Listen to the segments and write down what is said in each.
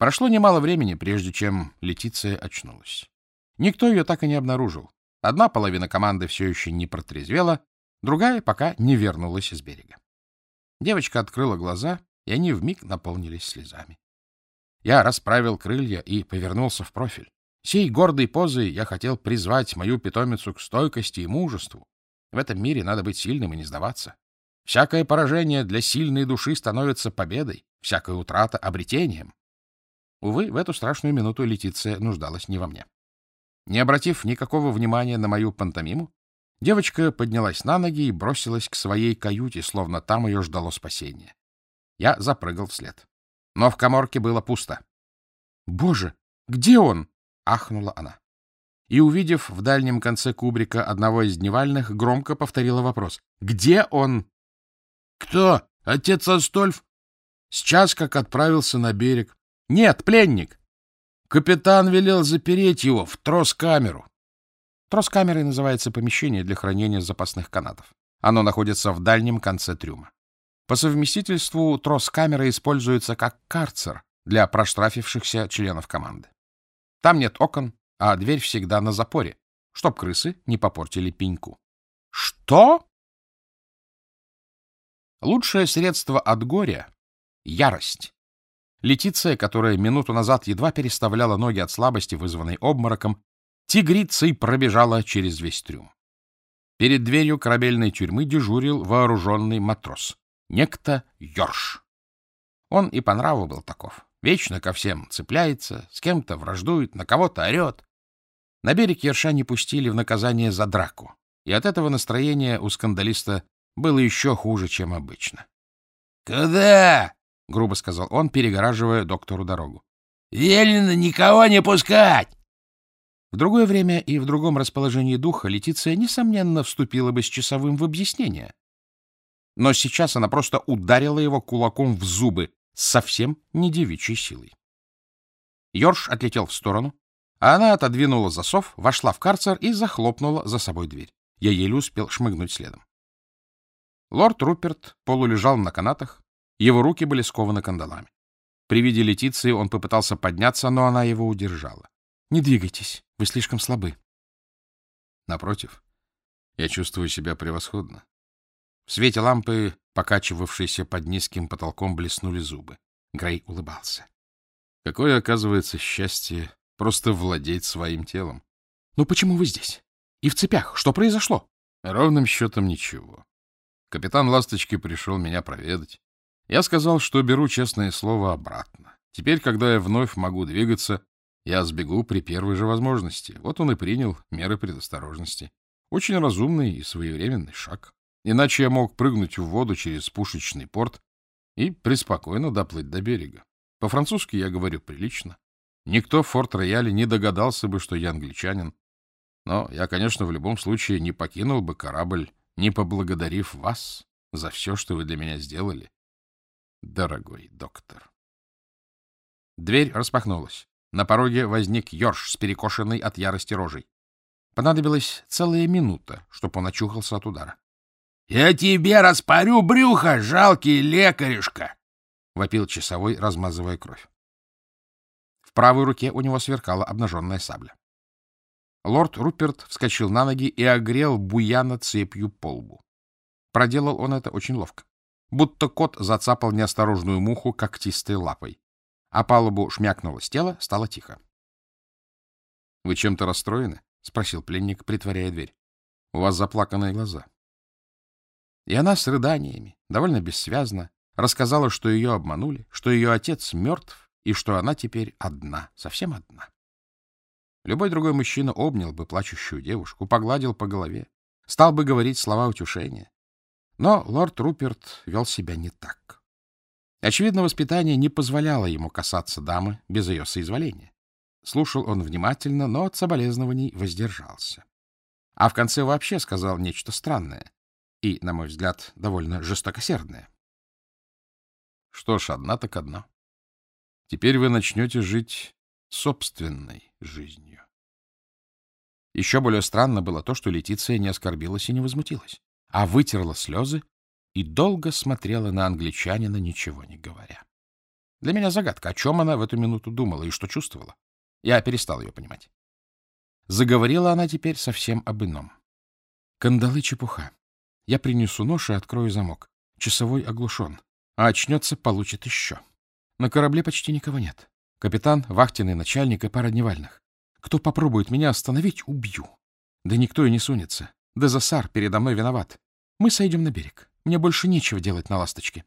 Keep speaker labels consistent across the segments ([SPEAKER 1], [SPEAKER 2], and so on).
[SPEAKER 1] Прошло немало времени, прежде чем Летиция очнулась. Никто ее так и не обнаружил. Одна половина команды все еще не протрезвела, другая пока не вернулась из берега. Девочка открыла глаза, и они вмиг наполнились слезами. Я расправил крылья и повернулся в профиль. Сей гордой позой я хотел призвать мою питомицу к стойкости и мужеству. В этом мире надо быть сильным и не сдаваться. Всякое поражение для сильной души становится победой, всякая утрата — обретением. Увы, в эту страшную минуту Летиция нуждалась не во мне. Не обратив никакого внимания на мою пантомиму, девочка поднялась на ноги и бросилась к своей каюте, словно там ее ждало спасение. Я запрыгал вслед. Но в коморке было пусто. «Боже, где он?» — ахнула она. И, увидев в дальнем конце кубрика одного из дневальных, громко повторила вопрос. «Где он?»
[SPEAKER 2] «Кто? Отец Астольф?»
[SPEAKER 1] «Сейчас как отправился на берег». «Нет, пленник».
[SPEAKER 2] Капитан велел запереть его в трос-камеру.
[SPEAKER 1] Трос-камерой называется помещение для хранения запасных канатов. Оно находится в дальнем конце трюма. По совместительству трос-камера используется как карцер для проштрафившихся членов команды. Там нет окон, а дверь всегда на запоре, чтоб крысы не попортили пеньку. Что? Лучшее средство от горя — ярость. Летиция, которая минуту назад едва переставляла ноги от слабости, вызванной обмороком, тигрицей пробежала через весь трюм. Перед дверью корабельной тюрьмы дежурил вооруженный матрос, некто Йорш. Он и по нраву был таков. Вечно ко всем цепляется, с кем-то враждует, на кого-то орет. На берег Ерша не пустили в наказание за драку, и от этого настроение у скандалиста было еще хуже, чем обычно.
[SPEAKER 2] — Куда?
[SPEAKER 1] — грубо сказал он, перегораживая доктору дорогу.
[SPEAKER 2] — Велено никого не пускать!
[SPEAKER 1] В другое время и в другом расположении духа Летиция, несомненно, вступила бы с часовым в объяснение. Но сейчас она просто ударила его кулаком в зубы с совсем не девичьей силой. Йорш отлетел в сторону, а она отодвинула засов, вошла в карцер и захлопнула за собой дверь. Я еле успел шмыгнуть следом. Лорд Руперт полулежал на канатах, его руки были скованы кандалами. При виде Летиции он попытался подняться, но она его удержала. — Не двигайтесь, вы слишком слабы. Напротив, я чувствую себя превосходно. В свете лампы, покачивавшейся под низким потолком, блеснули зубы. Грей улыбался. Какое, оказывается, счастье просто владеть своим телом. — Ну почему вы здесь? И в цепях. Что произошло? — Ровным счетом ничего. Капитан Ласточки пришел меня проведать. Я сказал, что беру честное слово обратно. Теперь, когда я вновь могу двигаться, я сбегу при первой же возможности. Вот он и принял меры предосторожности. Очень разумный и своевременный шаг. Иначе я мог прыгнуть в воду через пушечный порт и преспокойно доплыть до берега. По-французски я говорю прилично. Никто в Форт-Рояле не догадался бы, что я англичанин. Но я, конечно, в любом случае не покинул бы корабль, не поблагодарив вас за все, что вы для меня сделали дорогой доктор. Дверь распахнулась. На пороге возник Йорш с перекошенной от ярости рожей. Понадобилась целая минута, чтобы он очухался от удара.
[SPEAKER 2] — Я тебе распорю брюхо, жалкий лекарюшка!
[SPEAKER 1] — вопил часовой, размазывая кровь. В правой руке у него сверкала обнаженная сабля. Лорд Руперт вскочил на ноги и огрел буяна цепью по лбу. Проделал он это очень ловко будто кот зацапал неосторожную муху когтистой лапой. А палубу шмякнуло с тела, стало тихо. — Вы чем-то расстроены? — спросил пленник, притворяя дверь. — У вас заплаканные глаза. И она с рыданиями, довольно бессвязно, рассказала, что ее обманули, что ее отец мертв и что она теперь одна, совсем одна. Любой другой мужчина обнял бы плачущую девушку, погладил по голове, стал бы говорить слова утешения. Но лорд Руперт вел себя не так. Очевидно, воспитание не позволяло ему касаться дамы без ее соизволения. Слушал он внимательно, но от соболезнований воздержался. А в конце вообще сказал нечто странное и, на мой взгляд, довольно жестокосердное. Что ж, одна так одна. Теперь вы начнете жить собственной жизнью. Еще более странно было то, что Летиция не оскорбилась и не возмутилась а вытерла слезы и долго смотрела на англичанина, ничего не говоря. Для меня загадка, о чем она в эту минуту думала и что чувствовала. Я перестал ее понимать. Заговорила она теперь совсем об ином. Кандалы чепуха. Я принесу нож и открою замок. Часовой оглушен. А очнется, получит еще. На корабле почти никого нет. Капитан, вахтенный начальник и пара дневальных. Кто попробует меня остановить, убью. Да никто и не сунется. Дезасар передо мной виноват. Мы сойдем на берег. Мне больше нечего делать на ласточке.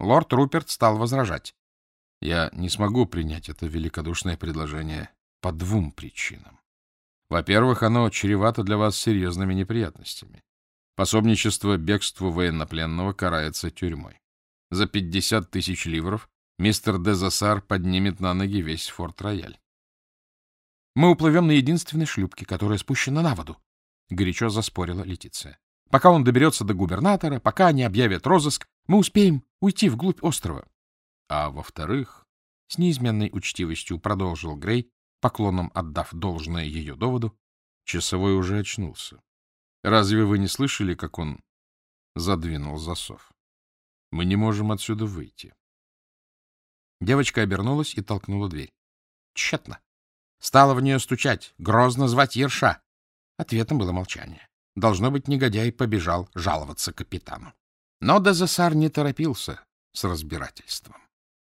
[SPEAKER 1] Лорд Руперт стал возражать. Я не смогу принять это великодушное предложение по двум причинам. Во-первых, оно чревато для вас серьезными неприятностями. Пособничество бегству военнопленного карается тюрьмой. За 50 тысяч ливров мистер Дезасар поднимет на ноги весь форт-рояль. Мы уплывем на единственной шлюпке, которая спущена на воду, — горячо заспорила Летиция. Пока он доберется до губернатора, пока они объявят розыск, мы успеем уйти вглубь острова. А во-вторых, с неизменной учтивостью продолжил Грей, поклоном отдав должное ее доводу, часовой уже очнулся. Разве вы не слышали, как он задвинул засов? Мы не можем отсюда выйти. Девочка обернулась и толкнула дверь. Тщетно. Стала в нее стучать, грозно звать Ерша. Ответом было молчание. Должно быть, негодяй побежал жаловаться капитану. Но Дезессар не торопился с разбирательством.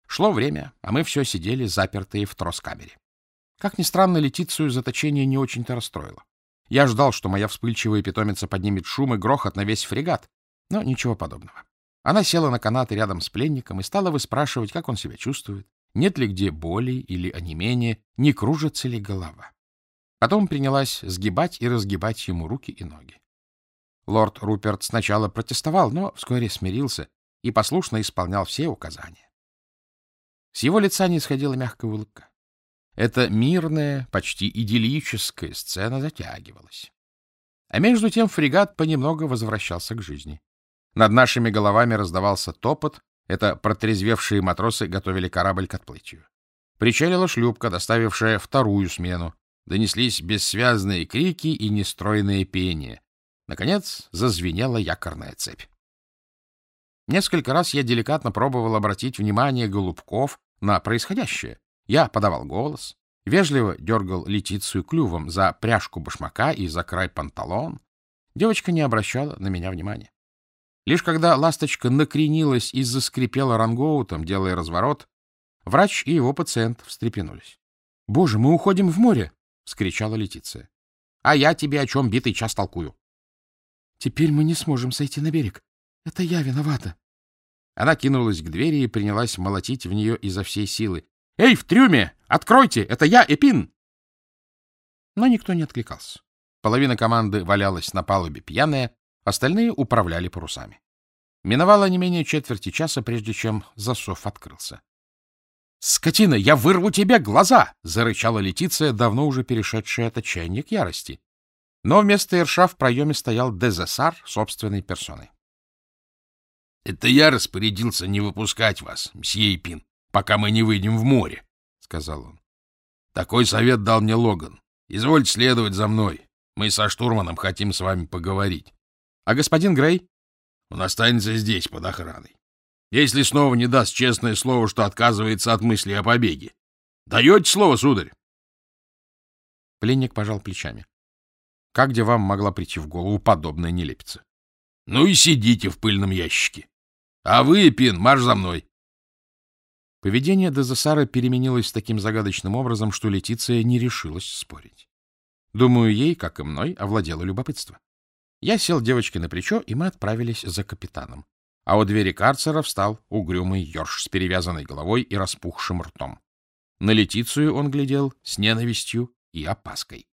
[SPEAKER 1] Шло время, а мы все сидели запертые в трос-камере. Как ни странно, Летицию заточение не очень-то расстроило. Я ждал, что моя вспыльчивая питомица поднимет шум и грохот на весь фрегат, но ничего подобного. Она села на канаты рядом с пленником и стала выспрашивать, как он себя чувствует, нет ли где боли или онемения, не кружится ли голова. Потом принялась сгибать и разгибать ему руки и ноги. Лорд Руперт сначала протестовал, но вскоре смирился и послушно исполнял все указания. С его лица не сходила мягкая улыбка. Эта мирная, почти идиллическая сцена затягивалась. А между тем фрегат понемногу возвращался к жизни. Над нашими головами раздавался топот, это протрезвевшие матросы готовили корабль к отплытию. Причалила шлюпка, доставившая вторую смену. Донеслись бессвязные крики и нестройное пение. Наконец зазвенела якорная цепь. Несколько раз я деликатно пробовал обратить внимание голубков на происходящее, я подавал голос, вежливо дергал Летицию клювом за пряжку башмака и за край панталон. Девочка не обращала на меня внимания. Лишь когда ласточка накренилась и заскрипела рангоутом, делая разворот, врач и его пациент встрепенулись. — Боже, мы уходим в море! — вскричала Летиция. — А я тебе о чем битый час толкую? — Теперь мы не сможем сойти на берег. Это я виновата. Она кинулась к двери и принялась молотить в нее изо всей силы. «Эй, в трюме! Откройте! Это я, Эпин!» Но никто не откликался. Половина команды валялась на палубе пьяная, остальные управляли парусами. Миновало не менее четверти часа, прежде чем засов открылся. «Скотина, я вырву тебе глаза!» — зарычала Летиция, давно уже перешедшая от отчаяния к ярости. Но вместо Ирша в проеме стоял Дезессар собственной персоной.
[SPEAKER 2] — Это я распорядился не выпускать вас, мсье Эпин, пока мы не выйдем в море, — сказал он. — Такой совет дал мне Логан. Извольте следовать за мной. Мы со штурманом хотим с вами поговорить. — А господин Грей? — Он останется здесь, под охраной. Если снова не даст честное слово, что отказывается от мысли о побеге. Даете слово, сударь?
[SPEAKER 1] Пленник пожал плечами. Как где вам могла прийти в голову подобная нелепица?
[SPEAKER 2] — Ну и сидите в пыльном ящике. А вы, Пин, марш за мной.
[SPEAKER 1] Поведение Дезасара переменилось таким загадочным образом, что Летиция не решилась спорить. Думаю, ей, как и мной, овладело любопытство. Я сел девочке на плечо, и мы отправились за капитаном. А у двери карцера встал угрюмый Йорш с перевязанной головой и распухшим ртом. На Летицию он глядел с ненавистью и опаской.